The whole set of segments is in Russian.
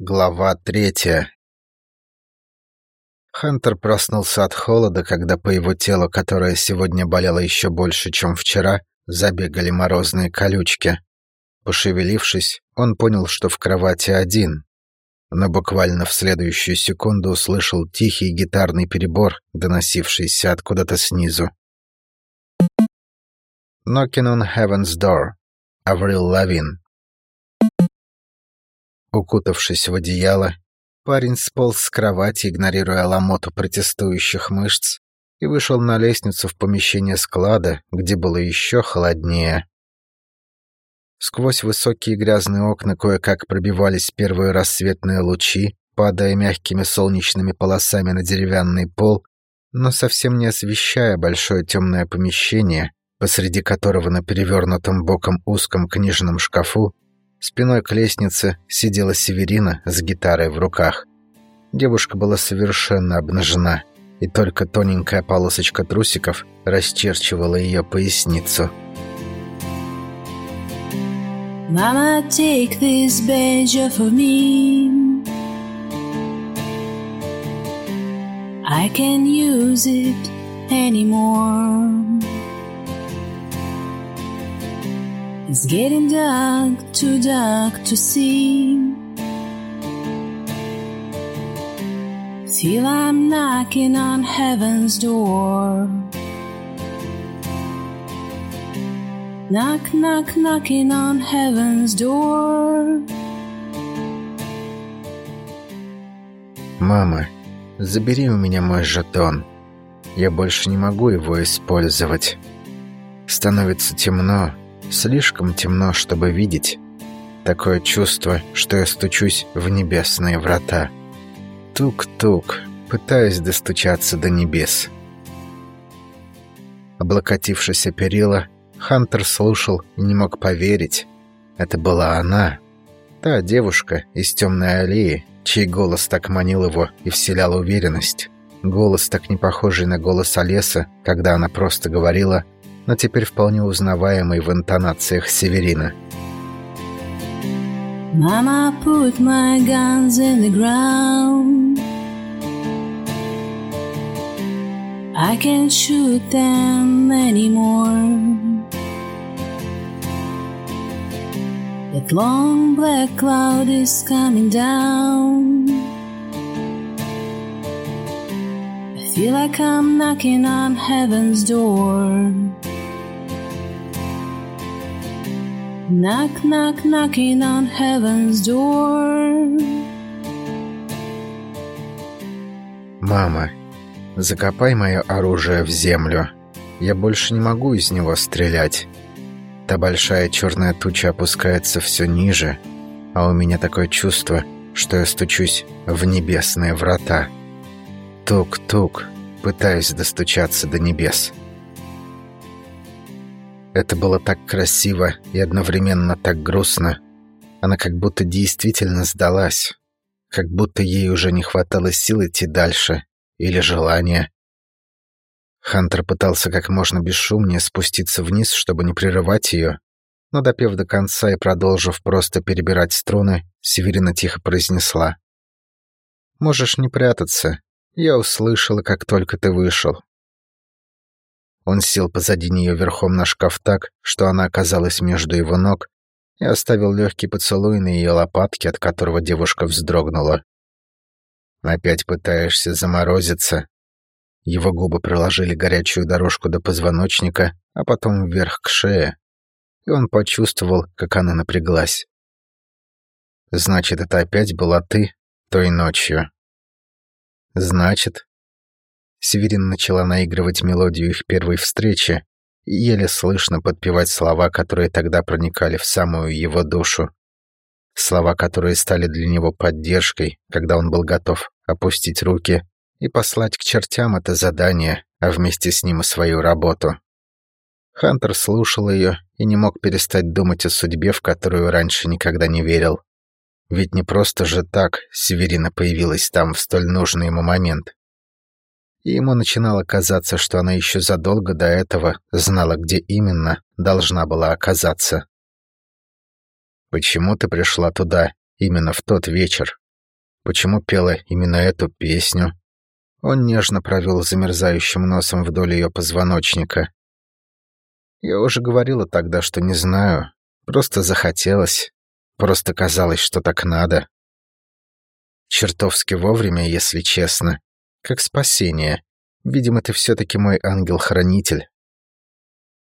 Глава третья. Хантер проснулся от холода, когда по его телу, которое сегодня болело еще больше, чем вчера, забегали морозные колючки. Пошевелившись, он понял, что в кровати один, но буквально в следующую секунду услышал тихий гитарный перебор, доносившийся откуда-то снизу. «Knocking on Heaven's Door» Аврил Лавин Укутавшись в одеяло, парень сполз с кровати, игнорируя ломоту протестующих мышц, и вышел на лестницу в помещение склада, где было еще холоднее. Сквозь высокие грязные окна кое-как пробивались первые рассветные лучи, падая мягкими солнечными полосами на деревянный пол, но совсем не освещая большое темное помещение, посреди которого на перевернутом боком узком книжном шкафу Спиной к лестнице сидела Северина с гитарой в руках. Девушка была совершенно обнажена, и только тоненькая полосочка трусиков расчерчивала ее поясницу. Mama, take this badge off of me. I can't use it anymore. It's getting dark, too dark to see. Feel I'm knocking on heaven's door. Knock, knock, knocking on heaven's door. «Мама, забери у меня мой жетон. Я больше не могу его использовать. Становится темно, Слишком темно, чтобы видеть. Такое чувство, что я стучусь в небесные врата. Тук-тук, пытаясь достучаться до небес. Облокотившись о перила, Хантер слушал и не мог поверить. Это была она, та девушка из темной аллеи, чей голос так манил его и вселял уверенность. Голос, так не похожий на голос Олеса, когда она просто говорила но теперь вполне узнаваемый в интонациях Северина. Mama put my guns in the ground. I can't shoot them anymore. That long black cloud is coming down. I feel like I'm knocking on heaven's door. Knock, knock, knocking on heaven's door. Мама, закопай мое оружие в землю. Я больше не могу из него стрелять. Та большая черная туча опускается все ниже, а у меня такое чувство, что я стучусь в небесные врата. Тук-тук, пытаюсь достучаться до небес. Это было так красиво и одновременно так грустно. Она как будто действительно сдалась. Как будто ей уже не хватало сил идти дальше. Или желания. Хантер пытался как можно бесшумнее спуститься вниз, чтобы не прерывать ее, но допев до конца и продолжив просто перебирать струны, Северина тихо произнесла. «Можешь не прятаться. Я услышала, как только ты вышел. Он сел позади нее верхом на шкаф так, что она оказалась между его ног, и оставил легкий поцелуй на ее лопатке, от которого девушка вздрогнула. «Опять пытаешься заморозиться?» Его губы проложили горячую дорожку до позвоночника, а потом вверх к шее, и он почувствовал, как она напряглась. «Значит, это опять была ты той ночью?» «Значит, Северин начала наигрывать мелодию их первой встречи еле слышно подпевать слова, которые тогда проникали в самую его душу. Слова, которые стали для него поддержкой, когда он был готов опустить руки и послать к чертям это задание, а вместе с ним и свою работу. Хантер слушал ее и не мог перестать думать о судьбе, в которую раньше никогда не верил. Ведь не просто же так Северина появилась там в столь нужный ему момент и ему начинало казаться, что она еще задолго до этого знала, где именно должна была оказаться. «Почему ты пришла туда именно в тот вечер?» Почему пела именно эту песню? Он нежно провел замерзающим носом вдоль ее позвоночника. Я уже говорила тогда, что не знаю. Просто захотелось. Просто казалось, что так надо. Чертовски вовремя, если честно. Как спасение. Видимо, ты все-таки мой ангел-хранитель.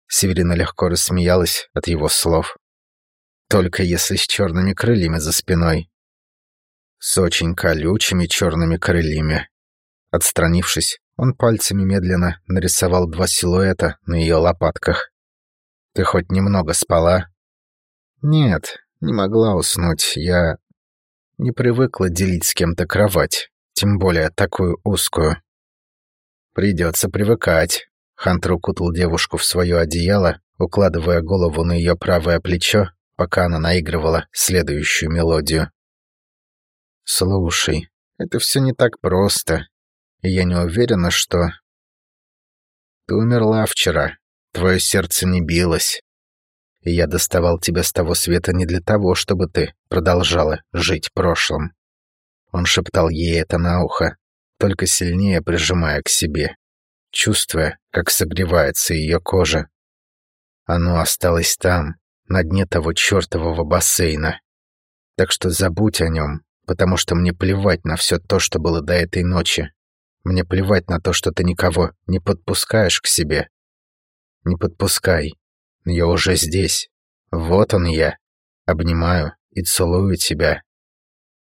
Северина легко рассмеялась от его слов. Только если с черными крыльями за спиной. С очень колючими черными крыльями. Отстранившись, он пальцами медленно нарисовал два силуэта на ее лопатках. «Ты хоть немного спала?» «Нет, не могла уснуть. Я не привыкла делить с кем-то кровать, тем более такую узкую». «Придется привыкать», Хантер укутал девушку в свое одеяло, укладывая голову на ее правое плечо, пока она наигрывала следующую мелодию. «Слушай, это все не так просто, и я не уверена, что...» «Ты умерла вчера, твое сердце не билось, и я доставал тебя с того света не для того, чтобы ты продолжала жить прошлым». Он шептал ей это на ухо, только сильнее прижимая к себе чувствуя, как согревается ее кожа. Оно осталось там, на дне того чертового бассейна. Так что забудь о нем, потому что мне плевать на все то, что было до этой ночи. Мне плевать на то, что ты никого не подпускаешь к себе. Не подпускай. Я уже здесь. Вот он я. Обнимаю и целую тебя.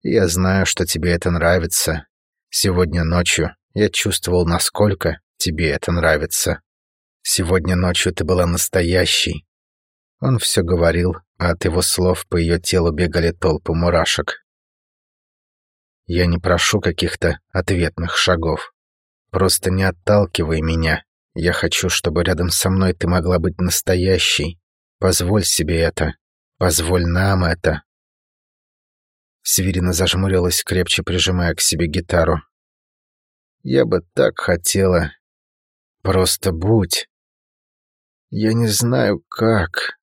Я знаю, что тебе это нравится. Сегодня ночью я чувствовал, насколько тебе это нравится. Сегодня ночью ты была настоящей». Он все говорил, а от его слов по ее телу бегали толпы мурашек. «Я не прошу каких-то ответных шагов. Просто не отталкивай меня. Я хочу, чтобы рядом со мной ты могла быть настоящей. Позволь себе это. Позволь нам это». Северина зажмурилась, крепче прижимая к себе гитару. «Я бы так хотела, Просто будь. Я не знаю, как.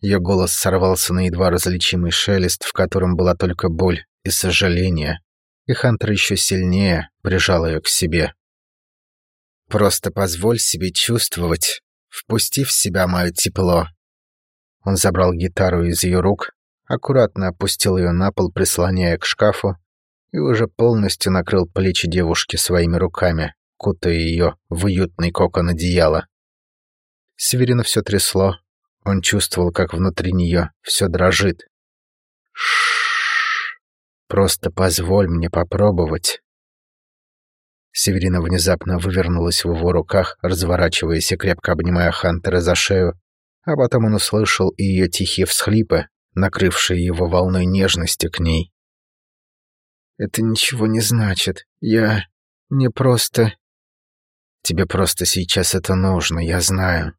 Ее голос сорвался на едва различимый шелест, в котором была только боль и сожаление, и Хантер еще сильнее прижал ее к себе. «Просто позволь себе чувствовать, впусти в себя мое тепло». Он забрал гитару из ее рук, аккуратно опустил ее на пол, прислоняя к шкафу, и уже полностью накрыл плечи девушки своими руками кутая ее в уютный кокон одеяла. Северина все трясло. Он чувствовал, как внутри нее все дрожит. Шш, просто позволь мне попробовать. Северина внезапно вывернулась в его руках, разворачиваясь и крепко обнимая Хантера за шею, а потом он услышал и ее тихие всхлипы, накрывшие его волной нежности к ней. «Это ничего не значит. Я... Мне просто... Тебе просто сейчас это нужно, я знаю».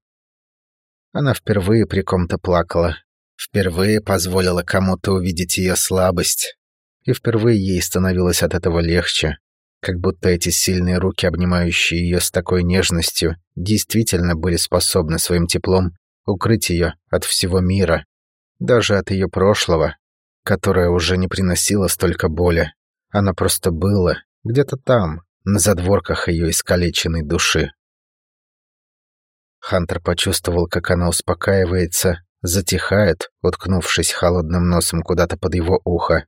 Она впервые при ком-то плакала, впервые позволила кому-то увидеть ее слабость, и впервые ей становилось от этого легче, как будто эти сильные руки, обнимающие ее с такой нежностью, действительно были способны своим теплом укрыть ее от всего мира, даже от ее прошлого, которое уже не приносило столько боли. Она просто была где-то там, на задворках ее искалеченной души. Хантер почувствовал, как она успокаивается, затихает, уткнувшись холодным носом куда-то под его ухо,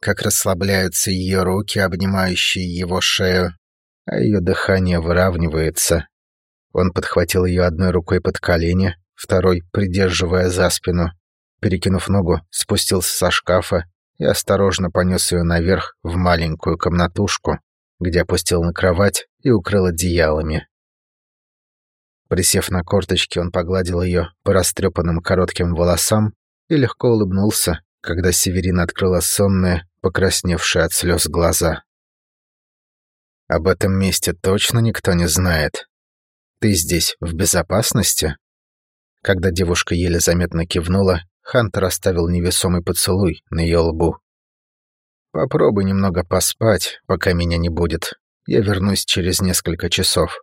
как расслабляются ее руки, обнимающие его шею, а ее дыхание выравнивается. Он подхватил ее одной рукой под колени, второй придерживая за спину, перекинув ногу, спустился со шкафа и осторожно понес ее наверх в маленькую комнатушку, где опустил на кровать и укрыл одеялами. Присев на корточки, он погладил ее по растрепанным коротким волосам и легко улыбнулся, когда Северина открыла сонные, покрасневшие от слез глаза. «Об этом месте точно никто не знает. Ты здесь в безопасности?» Когда девушка еле заметно кивнула, Хантер оставил невесомый поцелуй на ее лбу. Попробуй немного поспать, пока меня не будет. Я вернусь через несколько часов.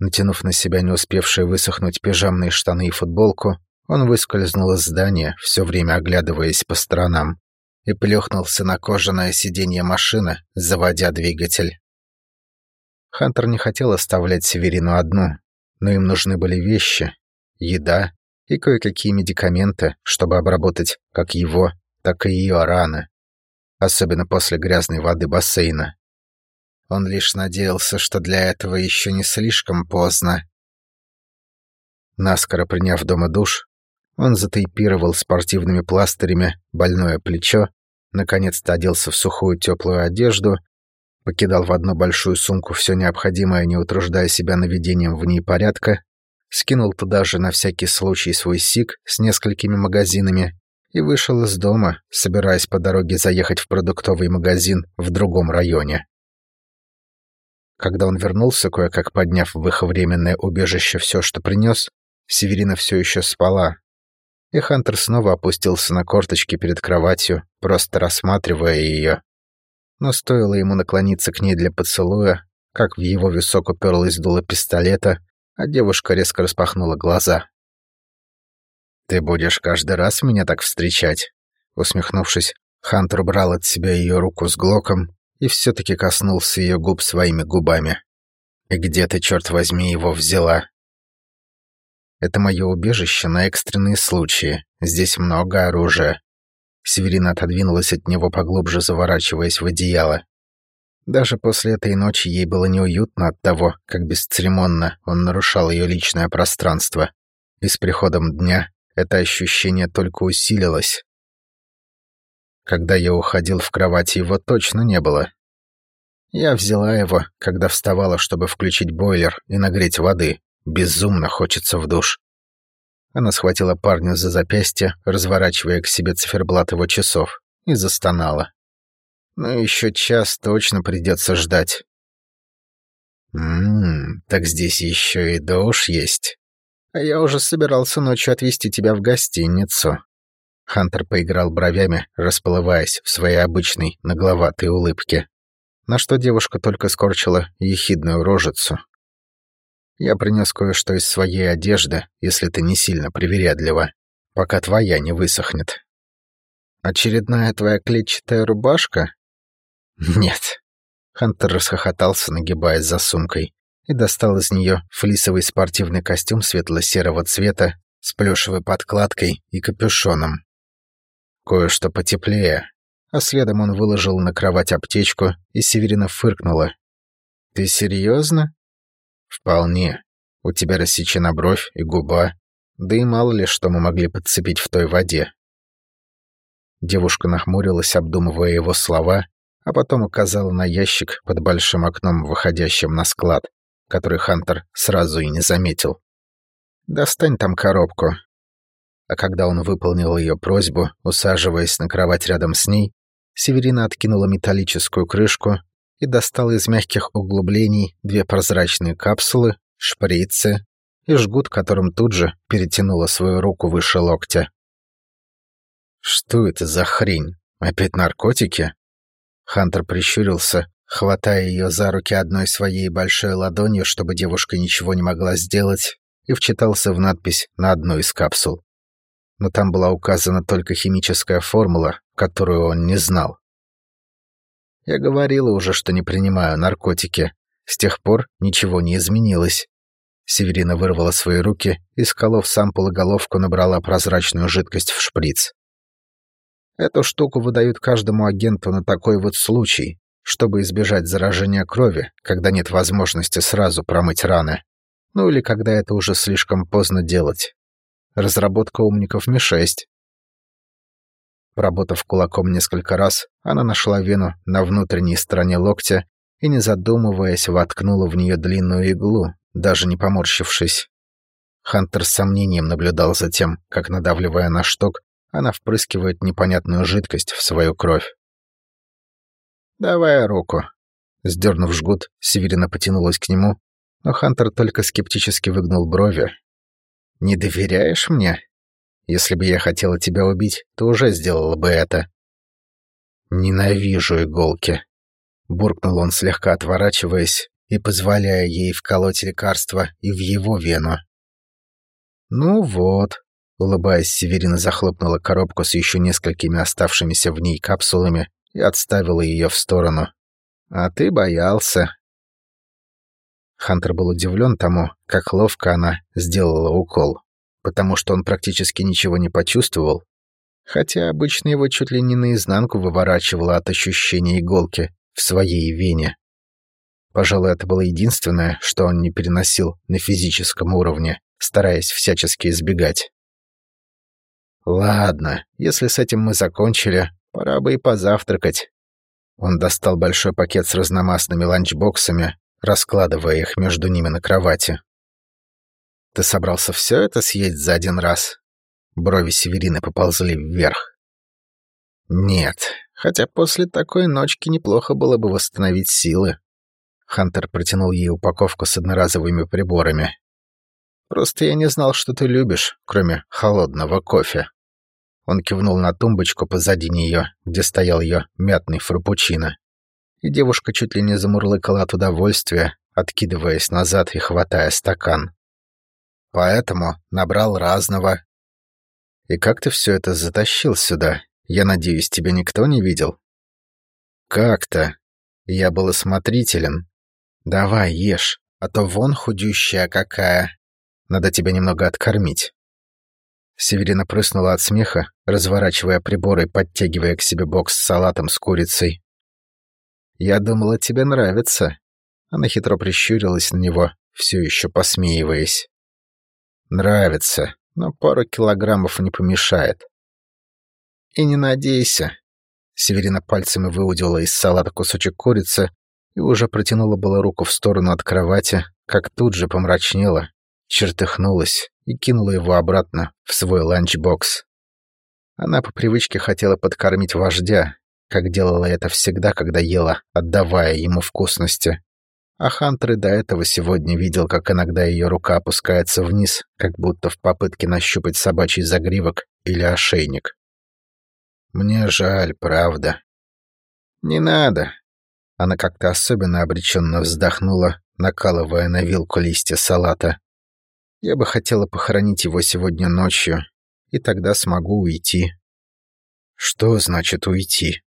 Натянув на себя не успевшие высохнуть пижамные штаны и футболку, он выскользнул из здания, все время оглядываясь по сторонам, и плюхнулся на кожаное сиденье машины, заводя двигатель. Хантер не хотел оставлять Северину одну, но им нужны были вещи, еда и кое-какие медикаменты, чтобы обработать как его, так и ее раны, особенно после грязной воды бассейна. Он лишь надеялся, что для этого еще не слишком поздно. Наскоро приняв дома душ, он затейпировал спортивными пластырями больное плечо, наконец-то оделся в сухую теплую одежду, покидал в одну большую сумку все необходимое, не утруждая себя наведением в ней порядка, скинул туда же на всякий случай свой сик с несколькими магазинами и вышел из дома, собираясь по дороге заехать в продуктовый магазин в другом районе. Когда он вернулся, кое-как подняв в их временное убежище все, что принес, Северина все еще спала, и Хантер снова опустился на корточки перед кроватью, просто рассматривая ее. Но стоило ему наклониться к ней для поцелуя, как в его висок уперлась дуло пистолета, а девушка резко распахнула глаза. «Ты будешь каждый раз меня так встречать?» Усмехнувшись, Хантер убрал от себя ее руку с глоком и все-таки коснулся ее губ своими губами. «И где ты, черт возьми, его взяла?» Это мое убежище на экстренные случаи. Здесь много оружия. Северина отодвинулась от него поглубже, заворачиваясь в одеяло. Даже после этой ночи ей было неуютно от того, как бесцеремонно он нарушал ее личное пространство. И с приходом дня это ощущение только усилилось. Когда я уходил в кровать, его точно не было. Я взяла его, когда вставала, чтобы включить бойлер и нагреть воды. Безумно хочется в душ. Она схватила парня за запястье, разворачивая к себе циферблат его часов, и застонала. Ну, еще час точно придется ждать. Ммм, так здесь еще и душ есть. А я уже собирался ночью отвезти тебя в гостиницу. Хантер поиграл бровями, расплываясь в своей обычной нагловатой улыбке. На что девушка только скорчила ехидную рожицу, я принес кое-что из своей одежды, если ты не сильно привередлива, пока твоя не высохнет. Очередная твоя клетчатая рубашка? Нет. Хантер расхохотался, нагибаясь за сумкой, и достал из нее флисовый спортивный костюм светло-серого цвета с плюшевой подкладкой и капюшоном. Кое-что потеплее, а следом он выложил на кровать аптечку, и Северина фыркнула. «Ты серьезно? «Вполне. У тебя рассечена бровь и губа. Да и мало ли, что мы могли подцепить в той воде». Девушка нахмурилась, обдумывая его слова, а потом указала на ящик под большим окном, выходящим на склад, который Хантер сразу и не заметил. «Достань там коробку». А когда он выполнил ее просьбу, усаживаясь на кровать рядом с ней, Северина откинула металлическую крышку и достал из мягких углублений две прозрачные капсулы, шприцы и жгут, которым тут же перетянула свою руку выше локтя. «Что это за хрень? Опять наркотики?» Хантер прищурился, хватая ее за руки одной своей большой ладонью, чтобы девушка ничего не могла сделать, и вчитался в надпись на одной из капсул. Но там была указана только химическая формула, которую он не знал. Я говорила уже, что не принимаю наркотики. С тех пор ничего не изменилось. Северина вырвала свои руки и, сколов и головку, набрала прозрачную жидкость в шприц. Эту штуку выдают каждому агенту на такой вот случай, чтобы избежать заражения крови, когда нет возможности сразу промыть раны. Ну или когда это уже слишком поздно делать. Разработка умников Ми-6. Поработав кулаком несколько раз, она нашла вену на внутренней стороне локтя и, не задумываясь, воткнула в нее длинную иглу, даже не поморщившись. Хантер с сомнением наблюдал за тем, как, надавливая на шток, она впрыскивает непонятную жидкость в свою кровь. «Давай руку». Сдернув жгут, Северина потянулась к нему, но Хантер только скептически выгнул брови. «Не доверяешь мне?» Если бы я хотела тебя убить, то уже сделала бы это. Ненавижу иголки. Буркнул он, слегка отворачиваясь и позволяя ей вколоть лекарство и в его вену. Ну вот. Улыбаясь, Северина захлопнула коробку с еще несколькими оставшимися в ней капсулами и отставила ее в сторону. «А ты боялся». Хантер был удивлен тому, как ловко она сделала укол, потому что он практически ничего не почувствовал, хотя обычно его чуть ли не наизнанку выворачивало от ощущения иголки в своей вене. Пожалуй, это было единственное, что он не переносил на физическом уровне, стараясь всячески избегать. «Ладно, если с этим мы закончили, пора бы и позавтракать». Он достал большой пакет с разномастными ланчбоксами, раскладывая их между ними на кровати. «Ты собрался все это съесть за один раз?» Брови Северины поползли вверх. «Нет, хотя после такой ночки неплохо было бы восстановить силы». Хантер протянул ей упаковку с одноразовыми приборами. «Просто я не знал, что ты любишь, кроме холодного кофе». Он кивнул на тумбочку позади нее, где стоял ее мятный фрапучино. И девушка чуть ли не замурлыкала от удовольствия, откидываясь назад и хватая стакан. Поэтому набрал разного. И как ты все это затащил сюда? Я надеюсь, тебя никто не видел? Как-то. Я был осмотрителен. Давай, ешь, а то вон худющая какая. Надо тебя немного откормить. Северина прыснула от смеха, разворачивая приборы и подтягивая к себе бокс с салатом с курицей. «Я думала, тебе нравится». Она хитро прищурилась на него, все еще посмеиваясь. «Нравится, но пару килограммов не помешает». «И не надейся». Северина пальцами выудила из салата кусочек курицы и уже протянула было руку в сторону от кровати, как тут же помрачнела, чертыхнулась и кинула его обратно в свой ланчбокс. Она по привычке хотела подкормить вождя, как делала это всегда, когда ела, отдавая ему вкусности. А Хантер и до этого сегодня видел, как иногда ее рука опускается вниз, как будто в попытке нащупать собачий загривок или ошейник. «Мне жаль, правда». «Не надо». Она как-то особенно обреченно вздохнула, накалывая на вилку листья салата. Я бы хотела похоронить его сегодня ночью, и тогда смогу уйти. Что значит уйти?